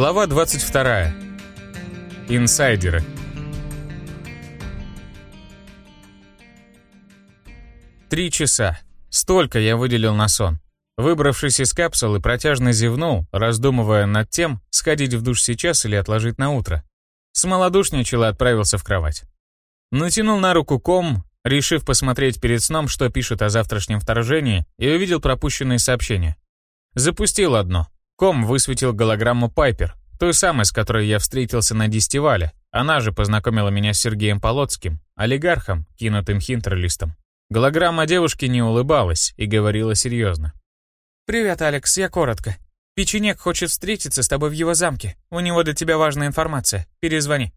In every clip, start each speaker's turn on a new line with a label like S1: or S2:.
S1: Глава 22. Инсайдеры. Три часа. Столько я выделил на сон. Выбравшись из капсулы, протяжно зевнул, раздумывая над тем, сходить в душ сейчас или отложить на утро. Смолодушничал и отправился в кровать. Натянул на руку ком, решив посмотреть перед сном, что пишут о завтрашнем вторжении, и увидел пропущенные сообщения. Запустил одно. Ком высветил голограмму Пайпер, той самой, с которой я встретился на дестивале. Она же познакомила меня с Сергеем Полоцким, олигархом, кинутым хинтерлистом. Голограмма девушки не улыбалась и говорила серьезно.
S2: «Привет, Алекс, я коротко. Печенек хочет встретиться с тобой в его замке. У него для тебя важная информация. Перезвони».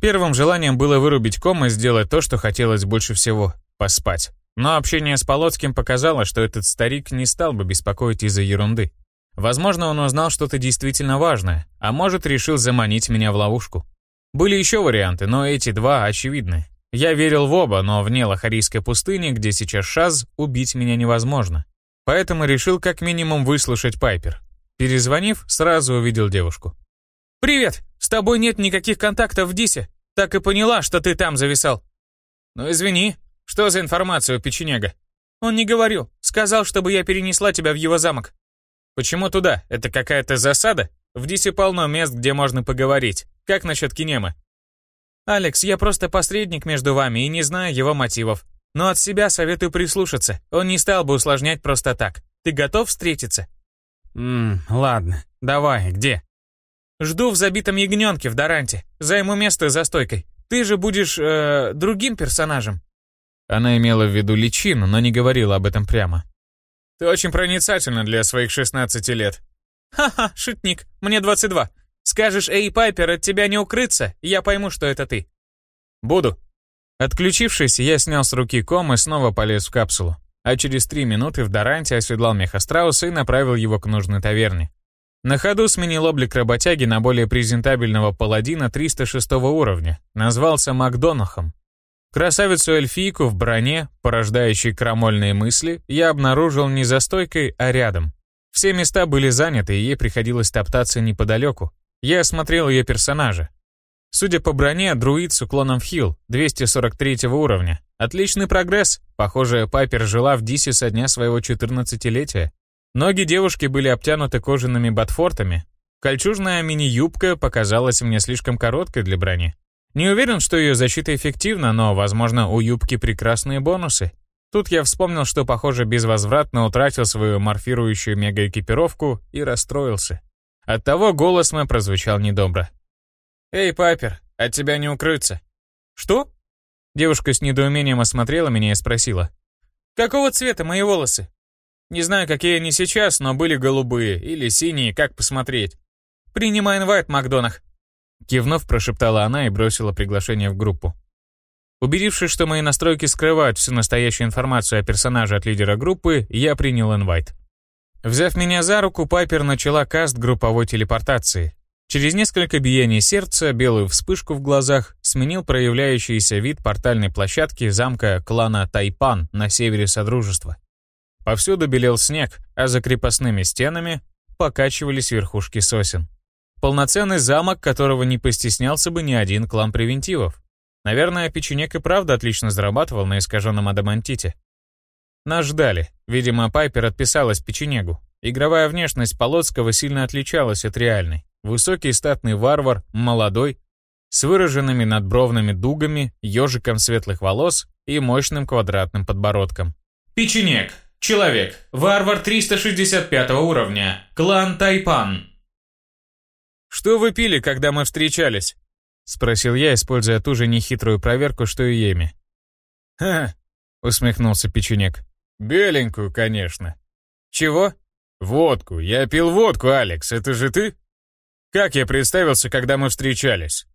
S1: Первым желанием было вырубить ком и сделать то, что хотелось больше всего — поспать. Но общение с Полоцким показало, что этот старик не стал бы беспокоить из-за ерунды. Возможно, он узнал что-то действительно важное, а может, решил заманить меня в ловушку. Были еще варианты, но эти два очевидны. Я верил в оба, но вне Лохарийской пустыни, где сейчас Шаз, убить меня невозможно. Поэтому решил как минимум выслушать Пайпер. Перезвонив, сразу увидел девушку.
S2: «Привет! С тобой нет никаких контактов в Дисе. Так и поняла, что ты там зависал».
S1: «Ну извини. Что за информация у печенега?»
S2: «Он не говорил. Сказал, чтобы я перенесла тебя в его замок».
S1: Почему туда? Это какая-то засада? В Дисе полно мест, где можно поговорить. Как насчет Кинемы?
S2: Алекс, я просто посредник между вами и не знаю его мотивов. Но от себя советую прислушаться. Он не стал бы усложнять просто так. Ты готов встретиться?
S1: Ммм, ладно. Давай, где?
S2: Жду в забитом ягненке в Даранте. Займу место за стойкой. Ты же будешь, э, другим персонажем.
S1: Она имела в виду личину, но не говорила об этом прямо. Ты очень проницательна для своих 16 лет.
S2: Ха-ха, шутник, мне 22. Скажешь, эй, Пайпер, от тебя не укрыться, я пойму, что это ты.
S1: Буду. Отключившись, я снял с руки ком и снова полез в капсулу. А через три минуты в Даранте оседлал Мехастрауса и направил его к нужной таверне. На ходу сменил облик работяги на более презентабельного паладина 306 уровня. Назвался Макдонахом. Красавицу-эльфийку в броне, порождающей крамольные мысли, я обнаружил не за стойкой, а рядом. Все места были заняты, и ей приходилось топтаться неподалеку. Я осмотрел ее персонажа. Судя по броне, друид с уклоном в хил, 243 уровня. Отличный прогресс. Похоже, Пайпер жила в Дисе со дня своего 14-летия. Ноги девушки были обтянуты кожаными ботфортами. Кольчужная мини-юбка показалась мне слишком короткой для брони. Не уверен, что ее защита эффективна, но, возможно, у юбки прекрасные бонусы. Тут я вспомнил, что, похоже, безвозвратно утратил свою морфирующую мегаэкипировку и расстроился. Оттого голос мой прозвучал недобро. «Эй, Пайпер, от тебя не укрыться».
S2: «Что?»
S1: Девушка с недоумением осмотрела меня и спросила.
S2: «Какого цвета мои волосы?»
S1: «Не знаю, какие они сейчас, но были голубые или синие, как посмотреть».
S2: «Принимай инвайт, Макдонах».
S1: Кивнув, прошептала она и бросила приглашение в группу. Убедившись, что мои настройки скрывают всю настоящую информацию о персонаже от лидера группы, я принял инвайт. Взяв меня за руку, Пайпер начала каст групповой телепортации. Через несколько биений сердца, белую вспышку в глазах, сменил проявляющийся вид портальной площадки замка клана Тайпан на севере Содружества. Повсюду белел снег, а за крепостными стенами покачивались верхушки сосен. Полноценный замок, которого не постеснялся бы ни один клан превентивов. Наверное, печенек и правда отлично зарабатывал на искаженном адамантите. Нас ждали. Видимо, Пайпер отписалась печенегу. Игровая внешность Полоцкого сильно отличалась от реальной. Высокий статный варвар, молодой, с выраженными надбровными дугами, ежиком светлых волос и мощным квадратным подбородком.
S3: Печенек. Человек. Варвар 365 уровня. Клан Тайпан.
S1: «Что вы пили, когда мы встречались?» — спросил я, используя ту же нехитрую проверку, что и Еми. «Ха!» — усмехнулся печенек. «Беленькую, конечно». «Чего?» «Водку. Я пил водку, Алекс. Это же ты?» «Как я представился, когда мы встречались?»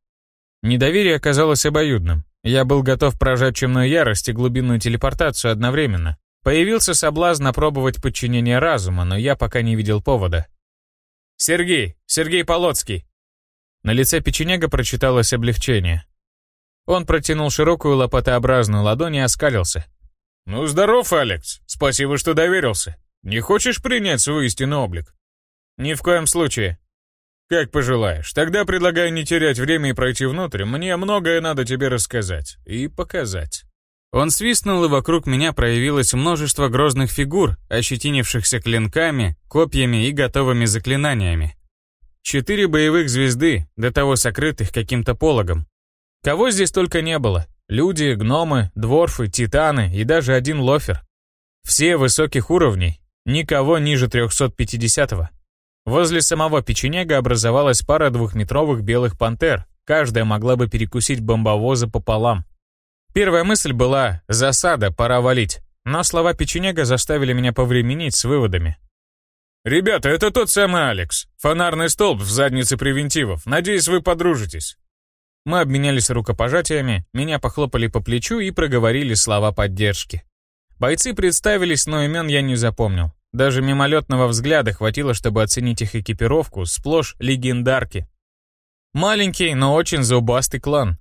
S1: Недоверие оказалось обоюдным. Я был готов прожать чемную ярость и глубинную телепортацию одновременно. Появился соблазн опробовать подчинение разума, но я пока не видел повода. «Сергей! Сергей Полоцкий!» На лице печенега прочиталось облегчение. Он протянул широкую лопатообразную ладонь и оскалился. «Ну, здоров, Алекс. Спасибо, что доверился. Не хочешь принять свой истинный облик?» «Ни в коем случае». Как пожелаешь. Тогда предлагаю не терять время и пройти внутрь. Мне многое надо тебе рассказать и показать. Он свистнул, и вокруг меня проявилось множество грозных фигур, ощетинившихся клинками, копьями и готовыми заклинаниями. Четыре боевых звезды, до того сокрытых каким-то пологом. Кого здесь только не было. Люди, гномы, дворфы, титаны и даже один лофер. Все высоких уровней, никого ниже 350-го. Возле самого печенега образовалась пара двухметровых белых пантер, каждая могла бы перекусить бомбовоза пополам. Первая мысль была «засада, пора валить», но слова печенега заставили меня повременить с выводами. «Ребята, это тот самый Алекс. Фонарный столб в заднице превентивов. Надеюсь, вы подружитесь». Мы обменялись рукопожатиями, меня похлопали по плечу и проговорили слова поддержки. Бойцы представились, но имен я не запомнил. Даже мимолетного взгляда хватило, чтобы оценить их экипировку, сплошь легендарки. Маленький, но очень зубастый клан.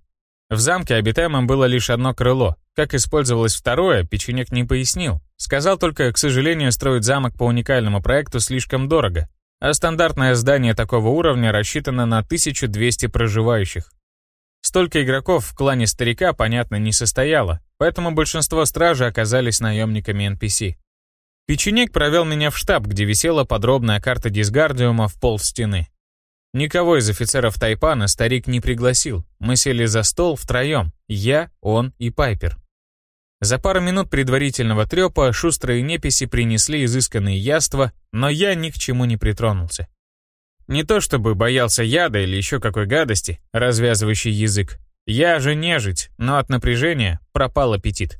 S1: В замке обитаемом было лишь одно крыло. Как использовалось второе, печенек не пояснил. Сказал только, к сожалению, строить замок по уникальному проекту слишком дорого, а стандартное здание такого уровня рассчитано на 1200 проживающих. Столько игроков в клане старика, понятно, не состояло, поэтому большинство стражи оказались наемниками NPC. Печенек провел меня в штаб, где висела подробная карта дисгардиума в пол стены. Никого из офицеров Тайпана старик не пригласил. Мы сели за стол втроем, я, он и Пайпер. За пару минут предварительного трепа шустрые неписи принесли изысканные яства, но я ни к чему не притронулся. Не то чтобы боялся яда или еще какой гадости, развязывающий язык. Я же нежить, но от напряжения пропал аппетит.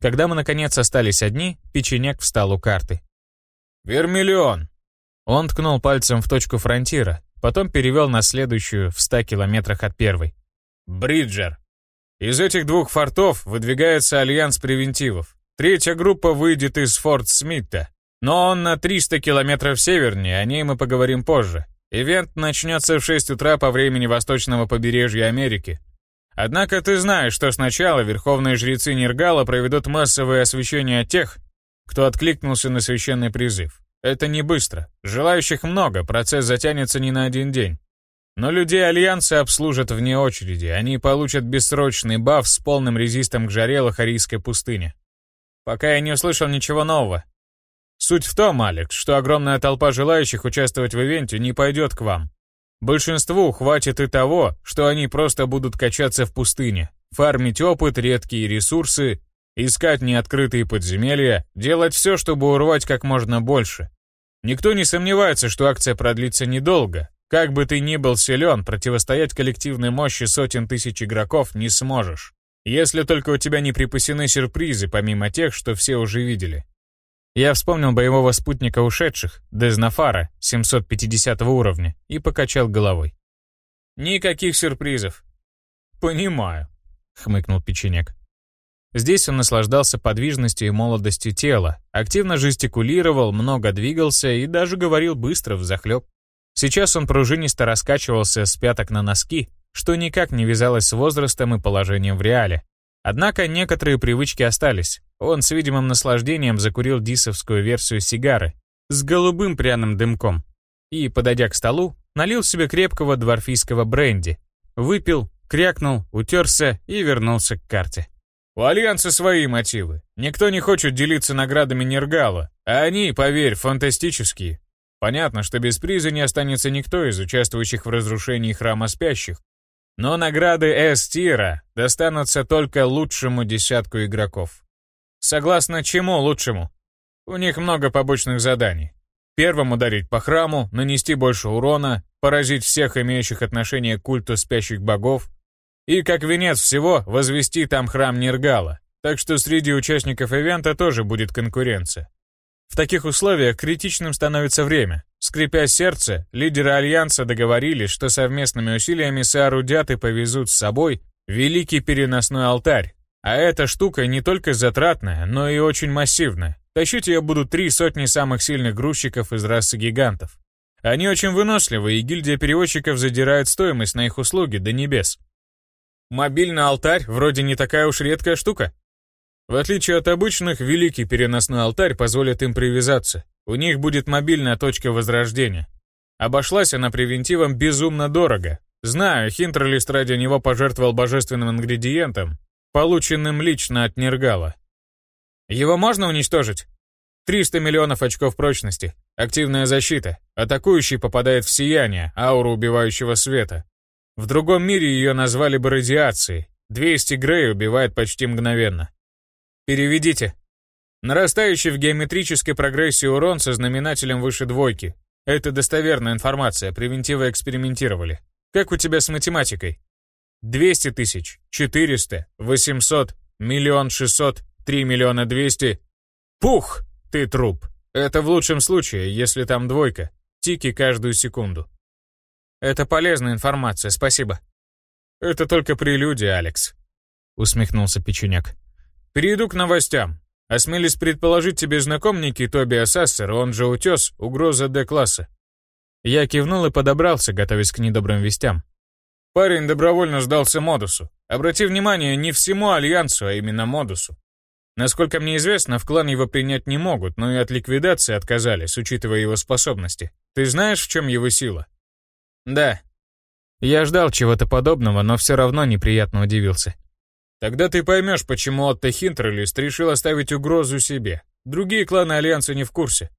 S1: Когда мы наконец остались одни, печенек встал у карты. «Вермиллион!» Он ткнул пальцем в точку фронтира, потом перевел на следующую в ста километрах от первой. «Бриджер!» Из этих двух фортов выдвигается альянс превентивов. Третья группа выйдет из Форт Смита, но он на 300 километров севернее, о ней мы поговорим позже. Ивент начнется в 6 утра по времени восточного побережья Америки. Однако ты знаешь, что сначала верховные жрецы Нергала проведут массовое освящение тех, кто откликнулся на священный призыв. Это не быстро. Желающих много, процесс затянется не на один день. Но людей Альянса обслужат вне очереди, они получат бессрочный баф с полным резистом к жаре Лохарийской пустыни. Пока я не услышал ничего нового. Суть в том, Алекс, что огромная толпа желающих участвовать в ивенте не пойдет к вам. Большинству хватит и того, что они просто будут качаться в пустыне, фармить опыт, редкие ресурсы, искать неоткрытые подземелья, делать все, чтобы урвать как можно больше. Никто не сомневается, что акция продлится недолго. Как бы ты ни был силен, противостоять коллективной мощи сотен тысяч игроков не сможешь. Если только у тебя не припасены сюрпризы, помимо тех, что все уже видели. Я вспомнил боевого спутника ушедших, Дезнафара, 750 уровня, и покачал головой. «Никаких сюрпризов». «Понимаю», — хмыкнул печенек. Здесь он наслаждался подвижностью и молодостью тела, активно жестикулировал, много двигался и даже говорил быстро, взахлеб. Сейчас он пружинисто раскачивался с пяток на носки, что никак не вязалось с возрастом и положением в реале. Однако некоторые привычки остались. Он с видимым наслаждением закурил дисовскую версию сигары с голубым пряным дымком и, подойдя к столу, налил себе крепкого дворфийского бренди, выпил, крякнул, утерся и вернулся к карте. У Альянса свои мотивы. Никто не хочет делиться наградами Нергала, а они, поверь, фантастические. Понятно, что без приза не останется никто из участвующих в разрушении Храма Спящих, но награды С-тира достанутся только лучшему десятку игроков. Согласно чему лучшему? У них много побочных заданий. Первым ударить по храму, нанести больше урона, поразить всех имеющих отношение к культу спящих богов и, как венец всего, возвести там храм Нергала. Так что среди участников ивента тоже будет конкуренция. В таких условиях критичным становится время. Скрипя сердце, лидеры Альянса договорились, что совместными усилиями соорудят и повезут с собой великий переносной алтарь. А эта штука не только затратная, но и очень массивная. Тащить ее будут три сотни самых сильных грузчиков из расы гигантов. Они очень выносливы, и гильдия перевозчиков задирает стоимость на их услуги до небес. Мобильный алтарь вроде не такая уж редкая штука. В отличие от обычных, великий переносной алтарь позволит им привязаться. У них будет мобильная точка возрождения. Обошлась она превентивом безумно дорого. Знаю, Хинтерлист ради него пожертвовал божественным ингредиентом, полученным лично от Нергала. Его можно уничтожить? 300 миллионов очков прочности, активная защита, атакующий попадает в сияние, ауру убивающего света. В другом мире ее назвали бы радиацией. 200 Грей убивает почти мгновенно. Переведите. Нарастающий в геометрической прогрессии урон со знаменателем выше двойки. Это достоверная информация, превентивы экспериментировали. Как у тебя с математикой? 200 тысяч, 400, 800, миллион 600, 3 миллиона 200. Пух! Ты труп. Это в лучшем случае, если там двойка. Тики каждую секунду. Это полезная информация, спасибо. Это только прелюдия, Алекс. Усмехнулся Печеняк. Перейду к новостям. Осмелись предположить тебе знаком некий Тобиас он же Утес, угроза Д-класса. Я кивнул и подобрался, готовясь к недобрым вестям. Парень добровольно сдался Модусу. Обрати внимание, не всему Альянсу, а именно Модусу. Насколько мне известно, в клан его принять не могут, но и от ликвидации отказались, учитывая его способности. Ты знаешь, в чем его сила? Да. Я ждал чего-то подобного, но все равно неприятно удивился. Тогда ты поймешь, почему Отто Хинтерлист решил оставить угрозу себе. Другие кланы Альянса не в курсе.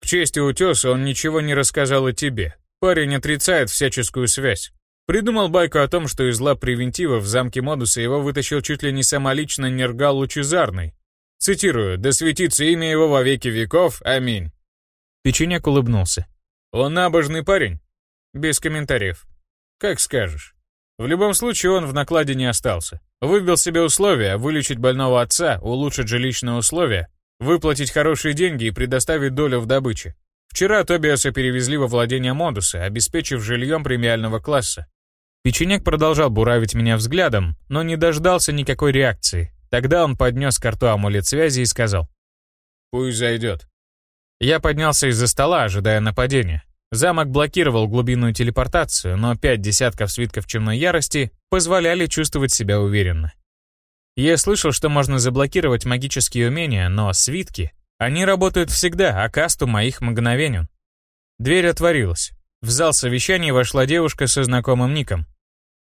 S1: К чести Утеса он ничего не рассказал и тебе. Парень отрицает всяческую связь. Придумал байку о том, что из лап превентива в замке Модуса его вытащил чуть ли не самолично Нергал Лучезарный. Цитирую, «Да светится имя его во веки веков, аминь». Печеняк улыбнулся. «Он набожный парень?» Без комментариев. «Как скажешь». В любом случае он в накладе не остался. Выбил себе условия вылечить больного отца, улучшить жилищные условия, выплатить хорошие деньги и предоставить долю в добыче. Вчера Тобиаса перевезли во владение Модуса, обеспечив жильем премиального класса. Печенек продолжал буравить меня взглядом, но не дождался никакой реакции. Тогда он поднес к рту амулет связи и сказал. «Пусть зайдет». Я поднялся из-за стола, ожидая нападения. Замок блокировал глубинную телепортацию, но пять десятков свитков чумной ярости позволяли чувствовать себя уверенно. Я слышал, что можно заблокировать магические умения, но свитки, они работают всегда, а касту моих мгновенен. Дверь отворилась. В зал совещания вошла девушка со знакомым ником.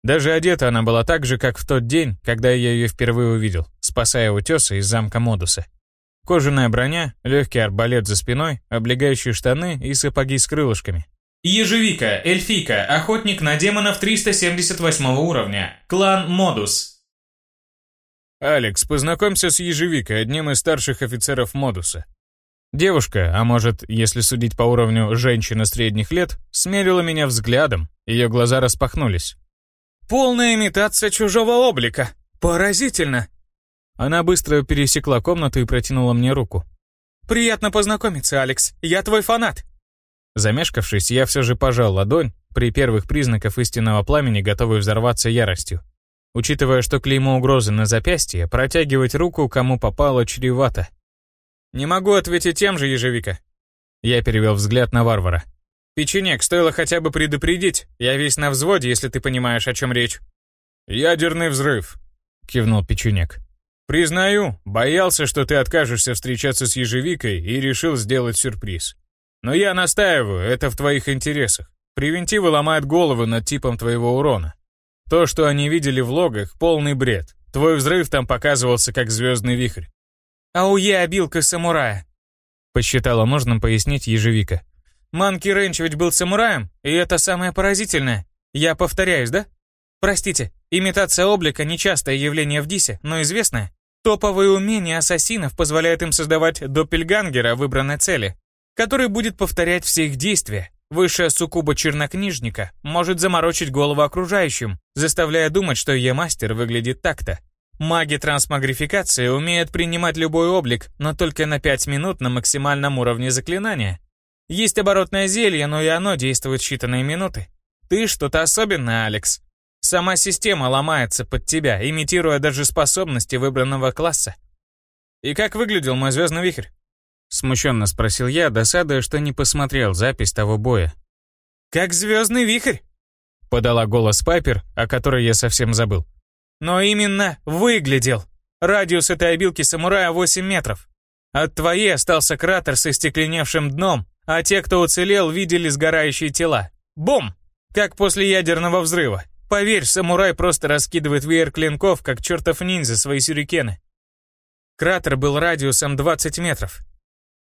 S1: Даже одета она была так же, как в тот день, когда я ее впервые увидел, спасая утеса из замка Модуса. Кожаная броня, легкий арбалет за спиной, облегающие штаны и сапоги с крылышками.
S3: Ежевика, эльфийка, охотник на демонов 378 уровня. Клан Модус.
S1: «Алекс, познакомься с Ежевикой, одним из старших офицеров Модуса». Девушка, а может, если судить по уровню женщина средних лет, смерила меня взглядом, ее глаза распахнулись.
S2: Полная имитация чужого облика. Поразительно.
S1: Она быстро пересекла комнату и протянула мне руку.
S2: Приятно познакомиться, Алекс. Я твой фанат.
S1: Замешкавшись, я все же пожал ладонь, при первых признаках истинного пламени готовый взорваться яростью. Учитывая, что клеймо угрозы на запястье, протягивать руку кому попало чревато.
S2: «Не могу ответить тем же, ежевика».
S1: Я перевел взгляд на варвара.
S2: «Печенек, стоило хотя бы предупредить. Я весь на взводе, если ты понимаешь, о чем речь».
S1: «Ядерный взрыв», — кивнул Печенек. «Признаю, боялся, что ты откажешься встречаться с ежевикой и решил сделать сюрприз. Но я настаиваю, это в твоих интересах. Превентивы ломают головы над типом твоего урона. То, что они видели в логах, полный бред. Твой взрыв там показывался как звездный вихрь.
S2: «Ауе, обилка самурая», —
S1: посчитала нужным пояснить ежевика.
S2: Манки Рэнч ведь был самураем, и это самое поразительное. Я повторяюсь, да? Простите, имитация облика – нечастое явление в Дисе, но известное. Топовые умения ассасинов позволяют им создавать доппельгангера выбранной цели, который будет повторять все их действия. Высшая суккуба чернокнижника может заморочить голову окружающим, заставляя думать, что ее мастер выглядит так-то. Маги трансмагрификации умеют принимать любой облик, но только на 5 минут на максимальном уровне заклинания. Есть оборотное зелье, но и оно действует считанные минуты. Ты что-то особенное, Алекс. Сама система ломается под тебя, имитируя даже способности выбранного класса. И как выглядел мой звездный вихрь?
S1: Смущенно спросил я, досадуя, что не посмотрел запись того боя.
S2: «Как звездный вихрь!»
S1: Подала голос Пайпер, о которой я совсем забыл.
S2: «Но именно выглядел. Радиус этой обилки самурая 8 метров. От твоей остался кратер со стекленевшим дном, А те, кто уцелел, видели сгорающие тела. Бум! Как после ядерного взрыва. Поверь, самурай просто раскидывает веер клинков, как чертов ниндзя свои сюрикены. Кратер был радиусом 20 метров.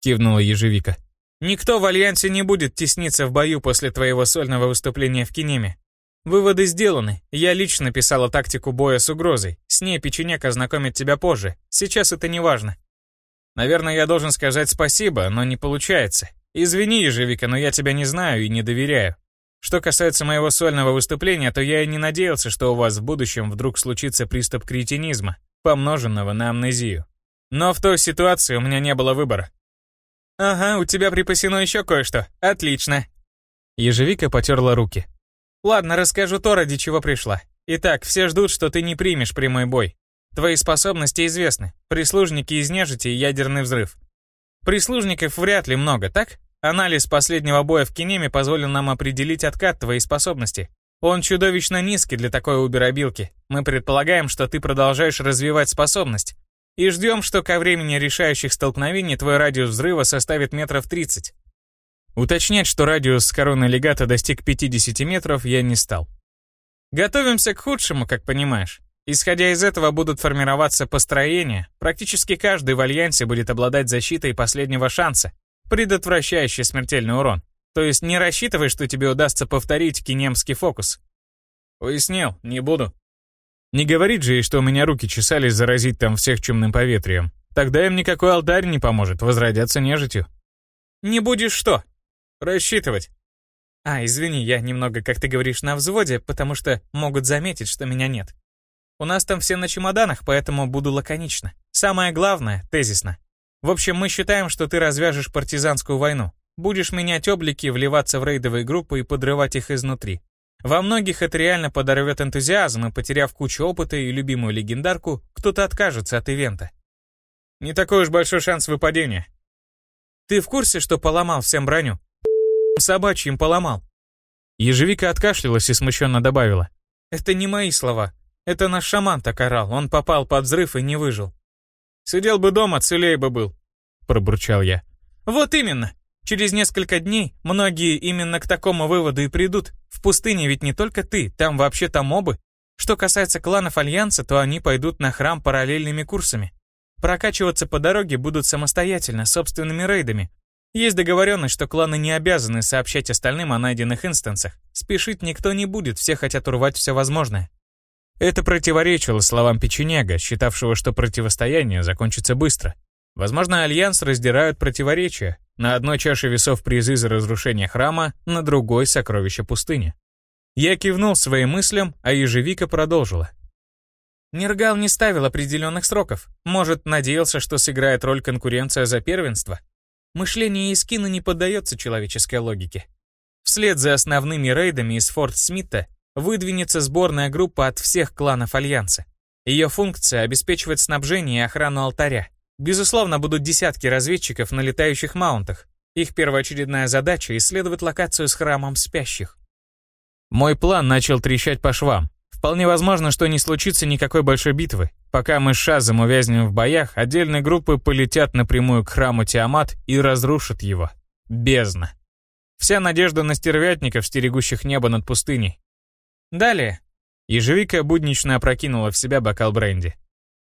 S2: Кивнула ежевика. Никто в Альянсе не будет тесниться в бою после твоего сольного выступления в Кинеме. Выводы сделаны. Я лично писала тактику боя с угрозой. С ней печенек ознакомит тебя позже. Сейчас это не важно. Наверное, я должен сказать спасибо, но не получается. Извини, ежевика, но я тебя не знаю и не доверяю. Что касается моего сольного выступления, то я и не надеялся, что у вас в будущем вдруг случится приступ кретинизма, помноженного на амнезию. Но в той ситуации у меня не было выбора. «Ага, у тебя припасено еще кое-что. Отлично». Ежевика потерла руки. «Ладно, расскажу то, ради чего пришла. Итак, все ждут, что ты не примешь прямой бой. Твои способности известны. Прислужники из нежити и ядерный взрыв. Прислужников вряд ли много, так? Анализ последнего боя в Кинеме позволил нам определить откат твоей способности. Он чудовищно низкий для такой уберобилки. Мы предполагаем, что ты продолжаешь развивать способность. И ждем, что ко времени решающих столкновений твой радиус взрыва составит метров 30. Уточнять, что радиус с короны легата достиг 50 метров, я не стал. Готовимся к худшему, как понимаешь. Исходя из этого будут формироваться построения. Практически каждый в Альянсе будет обладать защитой последнего шанса, предотвращающий смертельный урон. То есть не рассчитывай, что тебе удастся повторить кинемский фокус. Уяснил, не буду. Не говорит же ей, что у меня руки чесались заразить там всех чумным поветрием. Тогда им никакой алтарь не поможет, возродятся нежитью. Не будешь что? Рассчитывать. А, извини, я немного, как ты говоришь, на взводе, потому что могут заметить, что меня нет. У нас там все на чемоданах, поэтому буду лаконично. Самое главное, тезисно. В общем, мы считаем, что ты развяжешь партизанскую войну. Будешь менять облики, вливаться в рейдовые группы и подрывать их изнутри. Во многих это реально подорвет энтузиазм, и потеряв кучу опыта и любимую легендарку, кто-то откажется от ивента. Не такой уж большой шанс выпадения. Ты в курсе, что поломал всем броню? Собачьим поломал. Ежевика откашлялась и смущенно добавила. Это не мои слова. Это наш шаман так орал. Он попал под взрыв и не выжил. Сидел бы дома, целее бы был, пробурчал я. Вот именно. Через несколько дней многие именно к такому выводу и придут. В пустыне ведь не только ты, там вообще-то мобы. Что касается кланов Альянса, то они пойдут на храм параллельными курсами. Прокачиваться по дороге будут самостоятельно, собственными рейдами. Есть договоренность, что кланы не обязаны сообщать остальным о найденных инстансах. Спешить никто не будет, все хотят урвать все возможное. Это противоречило словам печенега, считавшего, что противостояние закончится быстро. Возможно, Альянс раздирают противоречия. На одной чаше весов призы за разрушение храма, на другой — сокровища пустыни. Я кивнул своим мыслям, а ежевика продолжила. Нергал не ставил определенных сроков. Может, надеялся, что сыграет роль конкуренция за первенство. Мышление Искина не поддается человеческой логике. Вслед за основными рейдами из Форт Смита выдвинется сборная группа от всех кланов Альянса. Ее функция — обеспечивать снабжение и охрану алтаря. Безусловно, будут десятки разведчиков на летающих маунтах. Их первоочередная задача — исследовать локацию с храмом спящих. Мой план начал трещать по швам. Вполне возможно, что не случится никакой большой битвы. Пока мы с Шазом увязнем в боях, отдельные группы полетят напрямую к храму Тиамат и разрушат его. Бездна. Вся надежда на стервятников, стерегущих небо над пустыней. Далее. Ежевика буднично опрокинула в себя бокал бренди.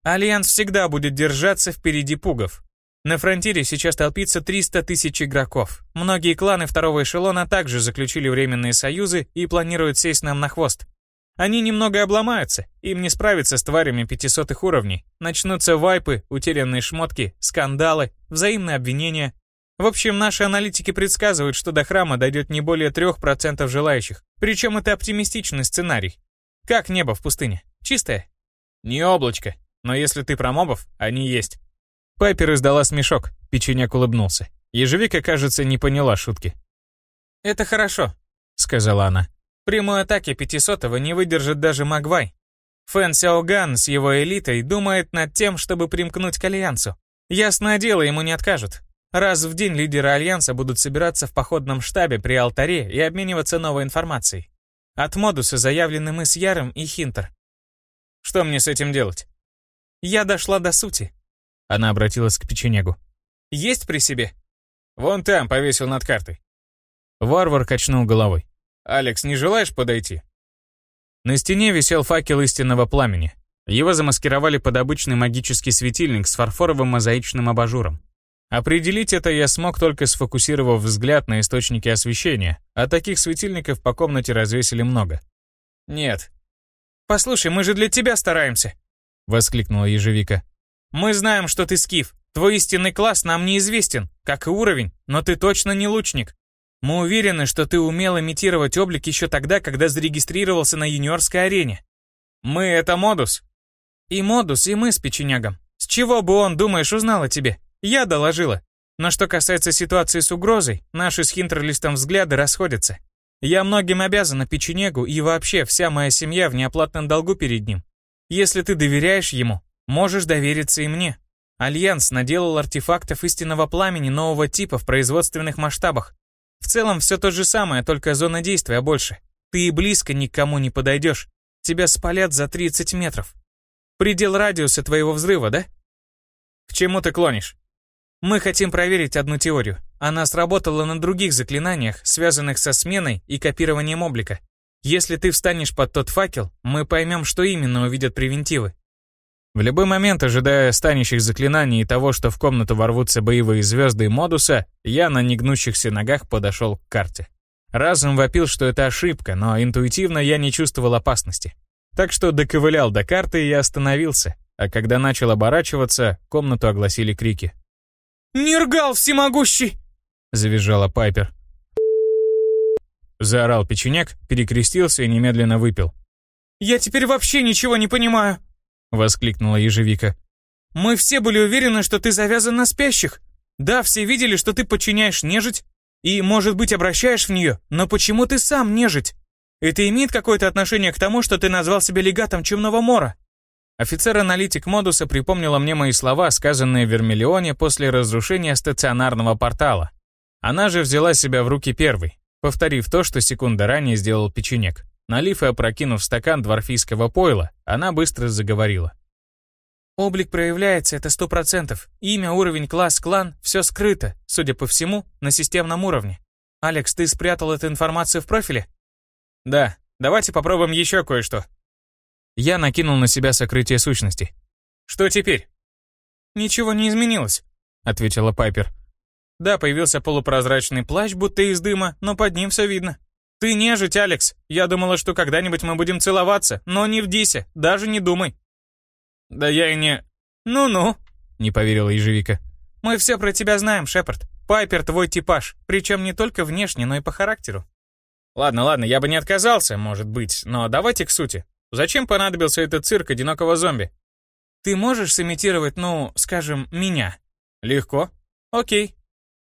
S2: Альянс всегда будет держаться впереди пугов. На фронтире сейчас толпится 300 тысяч игроков. Многие кланы второго эшелона также заключили временные союзы и планируют сесть нам на хвост. Они немного обломаются, им не справиться с тварями 500 уровней. Начнутся вайпы, утерянные шмотки, скандалы, взаимные обвинения. В общем, наши аналитики предсказывают, что до храма дойдет не более 3% желающих. Причем это оптимистичный сценарий. Как небо в пустыне? Чистое? Не облачко. Но если ты про мобов, они есть. Пайпер издала смешок, печенек улыбнулся. Ежевика, кажется, не поняла шутки. «Это хорошо», — сказала она. «Прямой атаки пятисотого не выдержит даже Магвай. Фэн Сяоган с его элитой думает над тем, чтобы примкнуть к Альянсу. Ясное дело, ему не откажут. Раз в день лидеры Альянса будут собираться в походном штабе при алтаре и обмениваться новой информацией. От модуса заявлены мы с Яром и Хинтер. Что мне с этим делать? Я дошла до сути. Она обратилась к печенегу. Есть при себе?
S1: Вон там повесил над картой. Варвар качнул головой. «Алекс, не желаешь подойти?» На стене висел факел истинного пламени. Его замаскировали под обычный магический светильник с фарфоровым мозаичным абажуром. Определить это я смог только сфокусировав взгляд на источники освещения, а таких светильников по комнате развесили много. «Нет».
S2: «Послушай, мы же для тебя стараемся», — воскликнула ежевика. «Мы знаем, что ты скиф. Твой истинный класс нам неизвестен, как и уровень, но ты точно не лучник. Мы уверены, что ты умел имитировать облик еще тогда, когда зарегистрировался на юниорской арене. Мы — это модус, и Модус, и мы с печенягом. С чего бы он, думаешь, узнал о тебе? Я доложила. Но что касается ситуации с угрозой, наши с Хинтерлистом взгляды расходятся. Я многим обязана печенегу, и вообще вся моя семья в неоплатном долгу перед ним. Если ты доверяешь ему, можешь довериться и мне. Альянс наделал артефактов истинного пламени нового типа в производственных масштабах. В целом все то же самое, только зона действия больше. Ты и близко никому не подойдешь. Тебя спалят за 30 метров. Предел радиуса твоего взрыва, да? К чему ты клонишь? Мы хотим проверить одну теорию. Она сработала на других заклинаниях, связанных со сменой и копированием облика. Если ты встанешь под тот факел, мы поймем, что именно увидят превентивы.
S1: В любой момент, ожидая станущих заклинаний и того, что в комнату ворвутся боевые звезды и модуса, я на негнущихся ногах подошел к карте. Разум вопил, что это ошибка, но интуитивно я не чувствовал опасности. Так что доковылял до карты и остановился, а когда начал оборачиваться, комнату огласили крики.
S2: «Нергал всемогущий!» — завизжала Пайпер.
S1: Заорал печенек, перекрестился и немедленно выпил.
S2: «Я теперь вообще ничего не понимаю!»
S1: — воскликнула ежевика.
S2: «Мы все были уверены, что ты завязан на спящих. Да, все видели, что ты подчиняешь нежить и, может быть, обращаешь в нее, но почему ты сам нежить? Это имеет какое-то отношение к тому, что ты назвал себя легатом Чумного Мора?»
S1: Офицер-аналитик Модуса припомнила мне мои слова, сказанные в Вермиллионе после разрушения стационарного портала. Она же взяла себя в руки первой, повторив то, что секунда ранее сделал печенек. Налив и опрокинув стакан дворфийского пойла, она быстро заговорила.
S2: «Облик проявляется, это сто процентов. Имя, уровень, класс, клан — все скрыто, судя по всему, на системном уровне. Алекс, ты спрятал эту информацию в профиле?»
S1: Да, давайте попробуем еще кое-что. Я накинул на себя сокрытие сущности. Что теперь?
S2: Ничего не изменилось, ответила Пайпер. Да, появился полупрозрачный плащ, будто из дыма, но под ним все видно. Ты нежить, Алекс. Я думала, что когда-нибудь мы будем целоваться, но не в Дисе, даже не думай.
S1: Да я и не...
S2: Ну-ну,
S1: не поверила ежевика.
S2: Мы все про тебя знаем, Шепард. Пайпер твой типаж, причем не только внешне, но и по характеру.
S1: Ладно, ладно, я бы не отказался, может быть, но давайте к сути. Зачем понадобился этот цирк одинокого зомби?
S2: Ты можешь сымитировать, ну, скажем, меня?
S1: Легко.
S2: Окей.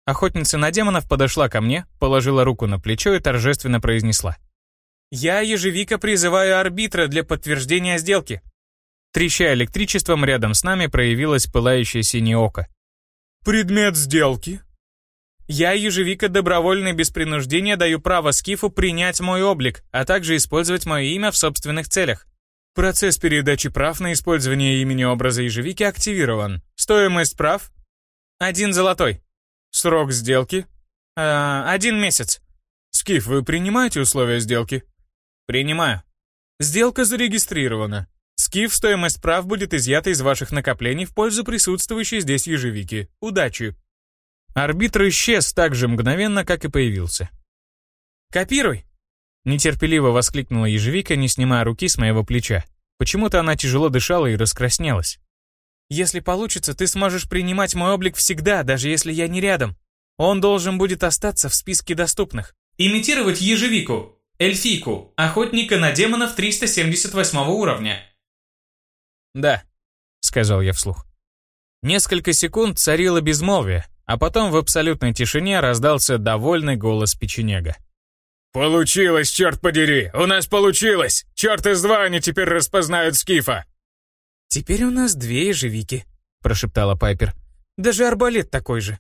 S1: Охотница на демонов подошла ко мне, положила руку на плечо и торжественно произнесла.
S2: «Я, ежевика, призываю арбитра для подтверждения сделки».
S1: Треща электричеством, рядом с нами проявилось пылающее синее око.
S2: «Предмет сделки?» Я, ежевика, добровольно и без принуждения даю право Скифу принять мой облик, а также использовать мое имя в собственных целях. Процесс передачи прав на использование имени образа ежевики активирован. Стоимость прав? Один золотой. Срок сделки? Э, один месяц. Скиф, вы принимаете условия сделки? Принимаю. Сделка зарегистрирована. Скиф, стоимость прав будет изъята из ваших накоплений в пользу присутствующей здесь ежевики. Удачи.
S1: Арбитр исчез так же мгновенно, как и появился.
S2: «Копируй!»
S1: Нетерпеливо воскликнула ежевика, не снимая руки с моего плеча. Почему-то она тяжело дышала и раскраснелась.
S2: «Если получится, ты сможешь принимать мой облик всегда, даже если я не рядом. Он должен будет остаться в списке доступных».
S3: Имитировать ежевику, эльфийку, охотника на демонов 378 уровня.
S1: «Да», — сказал я вслух. Несколько секунд царило безмолвие, а потом в абсолютной тишине раздался довольный голос печенега.
S4: «Получилось, черт подери! У нас получилось! Черт из два они теперь распознают Скифа!»
S2: «Теперь у нас две ежевики», — прошептала Пайпер. «Даже арбалет такой же.